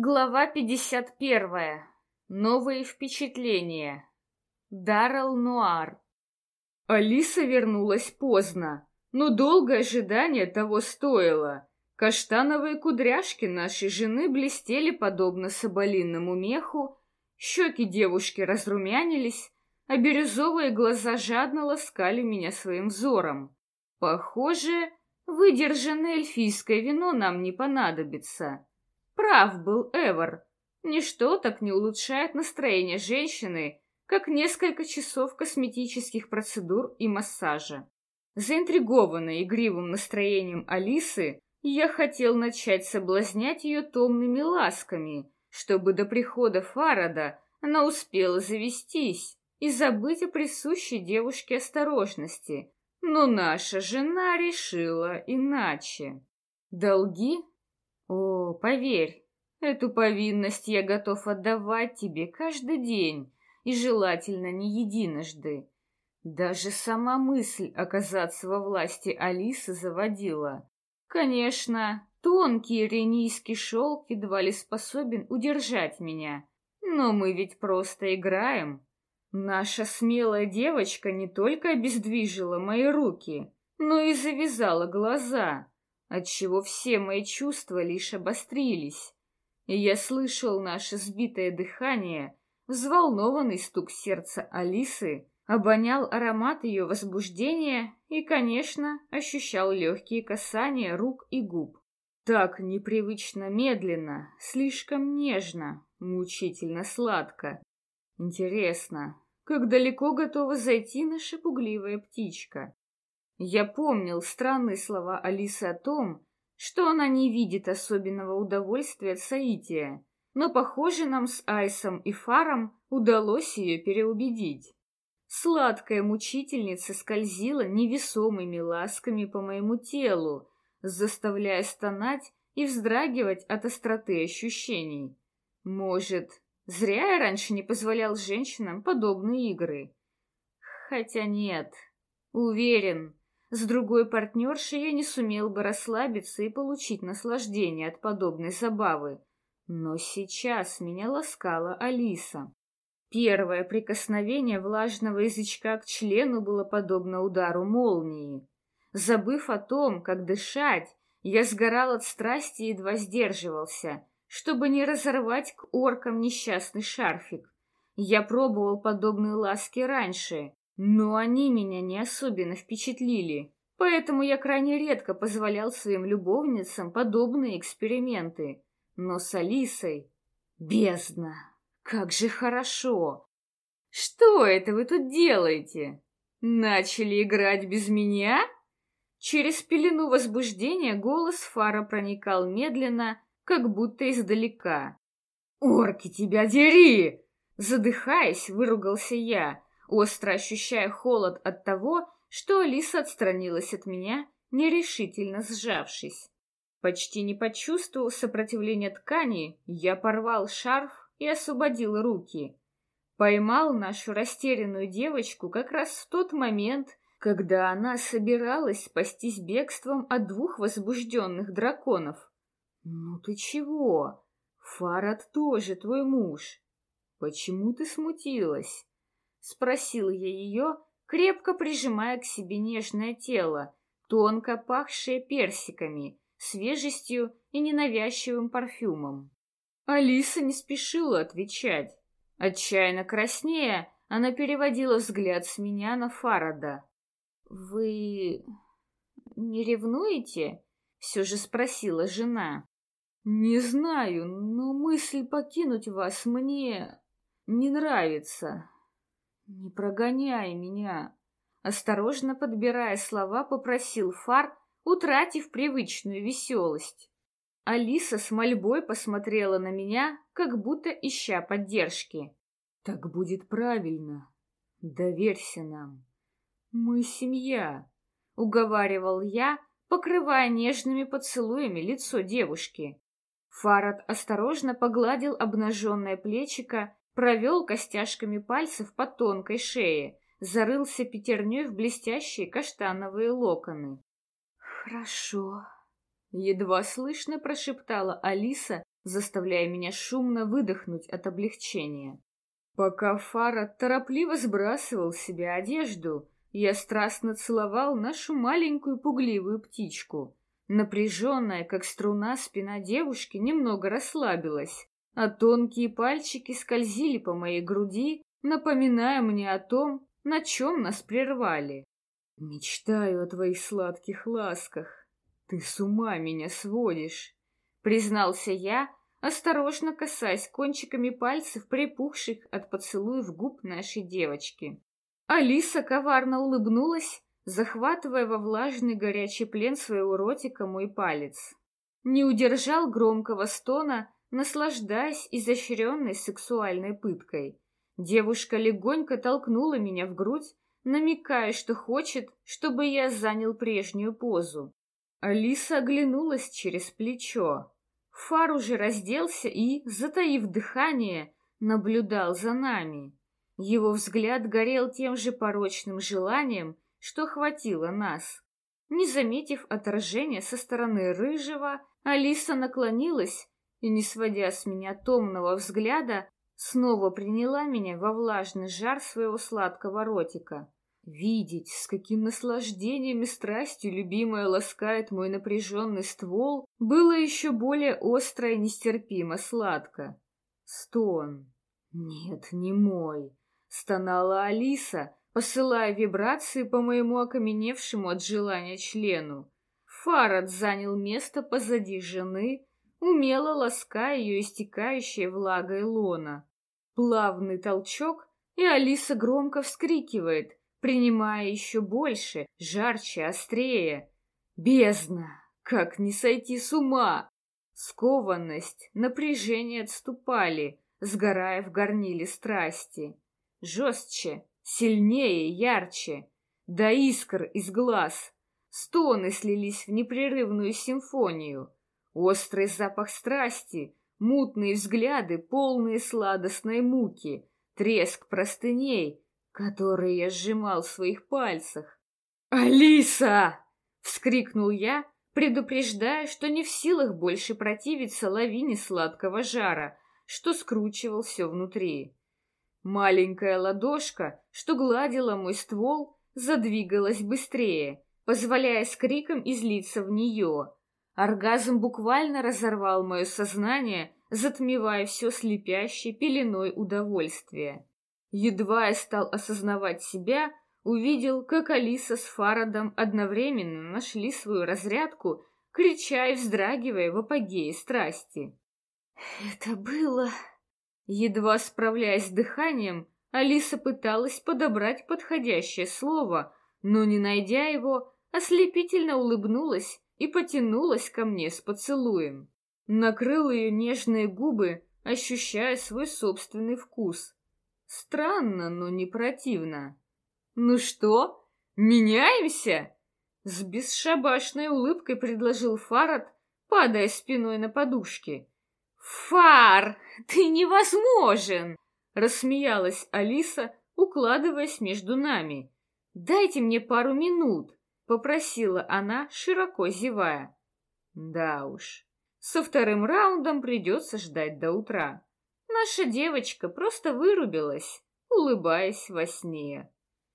Глава 51. Новые впечатления. Даррел Нуар. Алиса вернулась поздно, но долгое ожидание того стоило. Каштановые кудряшки нашей жены блестели подобно соболиному меху, щеки девушки разрумянились, а бирюзовые глаза жадно ласкали меня своим взором. Похоже, выдержанное эльфийское вино нам не понадобится. Прав был Эвер. Ничто так не улучшает настроение женщины, как несколько часов косметических процедур и массажа. Заинтригованная игривым настроением Алисы, я хотел начать соблазнять ее томными ласками, чтобы до прихода Фарада она успела завестись и забыть о присущей девушке осторожности. Но наша жена решила иначе. Долги о, поверь, эту повинность я готов отдавать тебе каждый день, и желательно не единожды. Даже сама мысль оказаться во власти Алисы заводила. Конечно, тонкий ренийский шелк едва ли способен удержать меня, но мы ведь просто играем. Наша смелая девочка не только обездвижила мои руки, но и завязала глаза отчего все мои чувства лишь обострились, и я слышал наше сбитое дыхание, взволнованный стук сердца Алисы, обонял аромат ее возбуждения и, конечно, ощущал легкие касания рук и губ. Так непривычно медленно, слишком нежно, мучительно сладко. Интересно, как далеко готова зайти наша пугливая птичка? Я помнил странные слова Алисы о том, что она не видит особенного удовольствия от соития, но, похоже, нам с Айсом и Фаром удалось ее переубедить. Сладкая мучительница скользила невесомыми ласками по моему телу, заставляя стонать и вздрагивать от остроты ощущений. Может, зря я раньше не позволял женщинам подобные игры? Хотя нет, уверен, с другой партнершей я не сумел бы расслабиться и получить наслаждение от подобной забавы. Но сейчас меня ласкала Алиса. Первое прикосновение влажного язычка к члену было подобно удару молнии. Забыв о том, как дышать, я сгорал от страсти и едва сдерживался, чтобы не разорвать к оркам несчастный шарфик. Я пробовал подобные ласки раньше, но они меня не особенно впечатлили, поэтому я крайне редко позволял своим любовницам подобные эксперименты. Но с Алисой... Бездна! Как же хорошо! Что это вы тут делаете? Начали играть без меня? Через пелену возбуждения голос Фара проникал медленно, как будто издалека. «Орки, тебя дери!» Задыхаясь, выругался я, остро ощущая холод от того, что Алиса отстранилась от меня, нерешительно сжавшись. Почти не почувствовав сопротивления ткани, я порвал шарф и освободил руки. Поймал нашу растерянную девочку как раз в тот момент, когда она собиралась спастись бегством от двух возбужденных драконов. «Ну ты чего? Фарад тоже твой муж. Почему ты смутилась?» — спросил я ее, крепко прижимая к себе нежное тело, тонко пахшее персиками, свежестью и ненавязчивым парфюмом. Алиса не спешила отвечать. Отчаянно краснея, она переводила взгляд с меня на Фарада. «Вы не ревнуете?» — все же спросила жена. «Не знаю, но мысль покинуть вас мне не нравится», «Не прогоняй меня!» Осторожно подбирая слова, попросил Фар, утратив привычную веселость. Алиса с мольбой посмотрела на меня, как будто ища поддержки. «Так будет правильно. Доверься нам. Мы семья», — уговаривал я, покрывая нежными поцелуями лицо девушки. Фарад осторожно погладил обнаженное плечико провел костяшками пальцев по тонкой шее, зарылся пятерней в блестящие каштановые локоны. «Хорошо», — едва слышно прошептала Алиса, заставляя меня шумно выдохнуть от облегчения. Пока Фара торопливо сбрасывал с себя одежду, я страстно целовал нашу маленькую пугливую птичку. Напряженная, как струна, спина девушки немного расслабилась, а тонкие пальчики скользили по моей груди, напоминая мне о том, на чем нас прервали. «Мечтаю о твоих сладких ласках. Ты с ума меня сводишь», — признался я, осторожно касаясь кончиками пальцев, припухших от поцелуев губ нашей девочки. Алиса коварно улыбнулась, захватывая во влажный горячий плен своего ротика мой палец. Не удержал громкого стона, наслаждаясь изощренной сексуальной пыткой. Девушка легонько толкнула меня в грудь, намекая, что хочет, чтобы я занял прежнюю позу. Алиса оглянулась через плечо. Фар уже разделся и, затаив дыхание, наблюдал за нами. Его взгляд горел тем же порочным желанием, что хватило нас. Не заметив отражения со стороны рыжего, Алиса наклонилась и, не сводя с меня томного взгляда, снова приняла меня во влажный жар своего сладкого ротика. Видеть, с каким наслаждением и страстью любимая ласкает мой напряженный ствол, было еще более остро и нестерпимо сладко. Стон. Нет, не мой. Стонала Алиса, посылая вибрации по моему окаменевшему от желания члену. Фарад занял место позади жены, умело лаская ее истекающей влагой лона. Плавный толчок, и Алиса громко вскрикивает, принимая еще больше, жарче, острее. Бездна! Как не сойти с ума! Скованность, напряжение отступали, сгорая в горниле страсти. Жестче, сильнее, ярче, до искр из глаз. Стоны слились в непрерывную симфонию. Острый запах страсти, мутные взгляды, полные сладостной муки, треск простыней — которые я сжимал в своих пальцах. «Алиса!» — вскрикнул я, предупреждая, что не в силах больше противиться лавине сладкого жара, что скручивал все внутри. Маленькая ладошка, что гладила мой ствол, задвигалась быстрее, позволяя с криком излиться в нее. Оргазм буквально разорвал мое сознание, затмевая все слепящей пеленой удовольствия. Едва я стал осознавать себя, увидел, как Алиса с Фарадом одновременно нашли свою разрядку, крича и вздрагивая в апогее страсти. «Это было...» Едва справляясь с дыханием, Алиса пыталась подобрать подходящее слово, но, не найдя его, ослепительно улыбнулась и потянулась ко мне с поцелуем. Накрыл ее нежные губы, ощущая свой собственный вкус. Странно, но не противно. «Ну что, меняемся?» С бесшабашной улыбкой предложил Фарад, падая спиной на подушки. «Фар, ты невозможен!» Рассмеялась Алиса, укладываясь между нами. «Дайте мне пару минут», — попросила она, широко зевая. «Да уж, со вторым раундом придется ждать до утра». Наша девочка просто вырубилась, улыбаясь во сне.